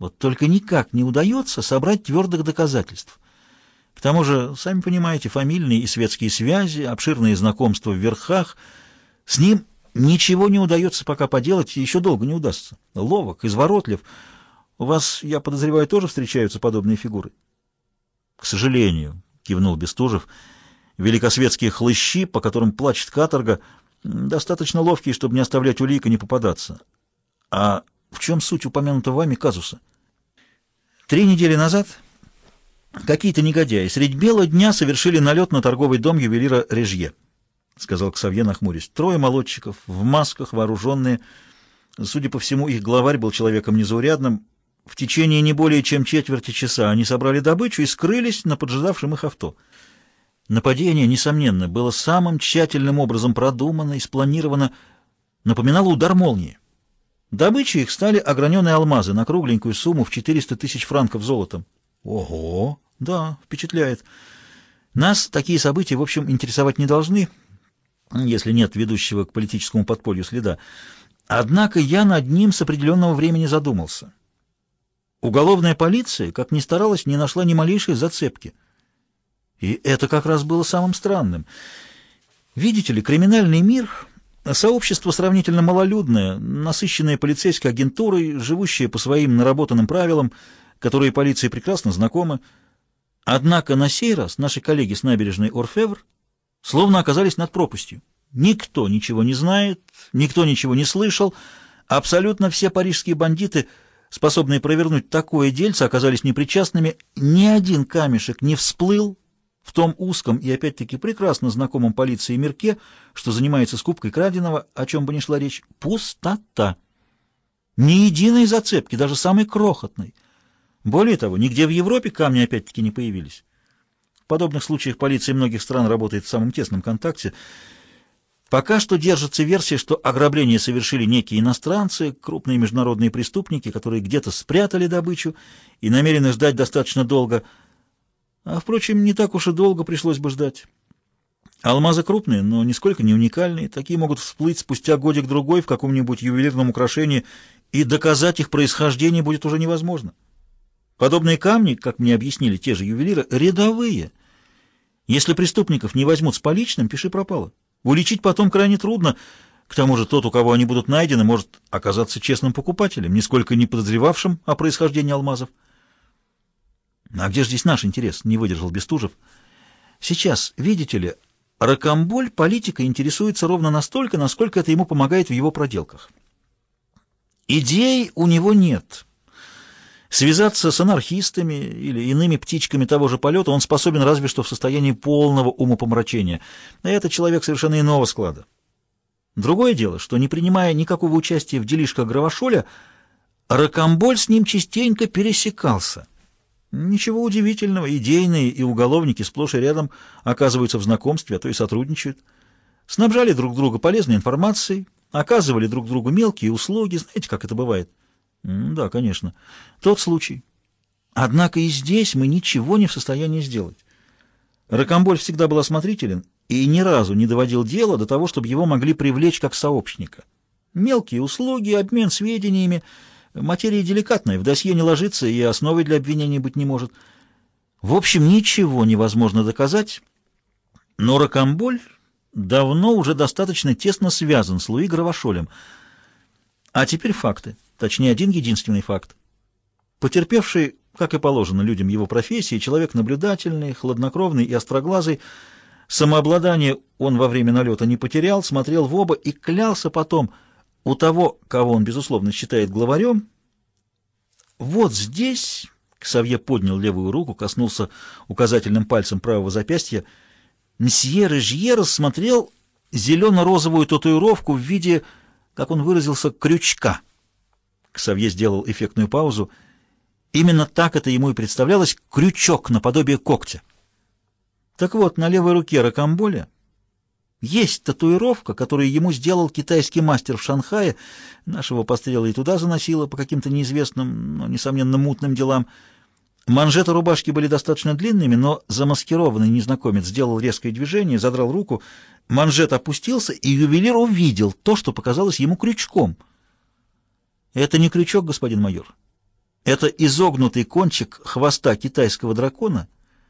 Вот только никак не удается собрать твердых доказательств. К тому же, сами понимаете, фамильные и светские связи, обширные знакомства в верхах. С ним ничего не удается пока поделать, и еще долго не удастся. Ловок, изворотлив. У вас, я подозреваю, тоже встречаются подобные фигуры? — К сожалению, — кивнул Бестужев, — великосветские хлыщи, по которым плачет каторга, достаточно ловкие, чтобы не оставлять улик и не попадаться. А в чем суть упомянутого вами казуса? Три недели назад какие-то негодяи средь бела дня совершили налет на торговый дом ювелира Режье, — сказал Ксавье, нахмурясь. Трое молодчиков, в масках, вооруженные. Судя по всему, их главарь был человеком незаурядным, в течение не более чем четверти часа они собрали добычу и скрылись на поджидавшем их авто. Нападение, несомненно, было самым тщательным образом продумано и спланировано, напоминало удар молнии. Добычей их стали ограненные алмазы на кругленькую сумму в 400 тысяч франков золотом. Ого! Да, впечатляет. Нас такие события, в общем, интересовать не должны, если нет ведущего к политическому подполью следа. Однако я над ним с определенного времени задумался. Уголовная полиция, как ни старалась, не нашла ни малейшей зацепки. И это как раз было самым странным. Видите ли, криминальный мир — сообщество сравнительно малолюдное, насыщенное полицейской агентурой, живущее по своим наработанным правилам, которые полиции прекрасно знакомы. Однако на сей раз наши коллеги с набережной Орфевр словно оказались над пропастью. Никто ничего не знает, никто ничего не слышал, абсолютно все парижские бандиты — способные провернуть такое дельце, оказались непричастными, ни один камешек не всплыл в том узком и опять-таки прекрасно знакомом полиции мирке, что занимается скупкой краденого, о чем бы ни шла речь, пустота. Ни единой зацепки, даже самой крохотной. Более того, нигде в Европе камни опять-таки не появились. В подобных случаях полиция многих стран работает в самом тесном контакте – Пока что держится версия, что ограбление совершили некие иностранцы, крупные международные преступники, которые где-то спрятали добычу и намерены ждать достаточно долго. А, впрочем, не так уж и долго пришлось бы ждать. Алмазы крупные, но нисколько не уникальные. Такие могут всплыть спустя годик-другой в каком-нибудь ювелирном украшении, и доказать их происхождение будет уже невозможно. Подобные камни, как мне объяснили те же ювелиры, рядовые. Если преступников не возьмут с поличным, пиши пропало. Уличить потом крайне трудно. К тому же тот, у кого они будут найдены, может оказаться честным покупателем, нисколько не подозревавшим о происхождении алмазов. А где же здесь наш интерес? Не выдержал Бестужев. Сейчас, видите ли, Рокомболь политика интересуется ровно настолько, насколько это ему помогает в его проделках. Идей у него нет. Связаться с анархистами или иными птичками того же полета он способен разве что в состоянии полного умопомрачения. Это человек совершенно иного склада. Другое дело, что не принимая никакого участия в делишках Гравошоля, Рокомболь с ним частенько пересекался. Ничего удивительного, идейные и уголовники сплошь и рядом оказываются в знакомстве, а то и сотрудничают. Снабжали друг друга полезной информацией, оказывали друг другу мелкие услуги, знаете, как это бывает. Да, конечно. Тот случай. Однако и здесь мы ничего не в состоянии сделать. Рокомболь всегда был осмотрителен и ни разу не доводил дело до того, чтобы его могли привлечь как сообщника. Мелкие услуги, обмен сведениями, материя деликатная, в досье не ложится и основой для обвинения быть не может. В общем, ничего невозможно доказать, но Рокомболь давно уже достаточно тесно связан с Луи Гравошолем. А теперь факты. Точнее, один единственный факт. Потерпевший, как и положено людям его профессии, человек наблюдательный, хладнокровный и остроглазый, самообладание он во время налета не потерял, смотрел в оба и клялся потом у того, кого он, безусловно, считает главарем. Вот здесь... Ксавье поднял левую руку, коснулся указательным пальцем правого запястья. Мсье Режье рассмотрел зелено-розовую татуировку в виде, как он выразился, крючка — Ксавье сделал эффектную паузу. Именно так это ему и представлялось — крючок наподобие когтя. Так вот, на левой руке Рокамболя есть татуировка, которую ему сделал китайский мастер в Шанхае. Нашего пострела и туда заносило по каким-то неизвестным, но, несомненно, мутным делам. Манжеты рубашки были достаточно длинными, но замаскированный незнакомец сделал резкое движение, задрал руку, манжет опустился, и ювелир увидел то, что показалось ему крючком — это не крючок, господин майор. Это изогнутый кончик хвоста китайского дракона —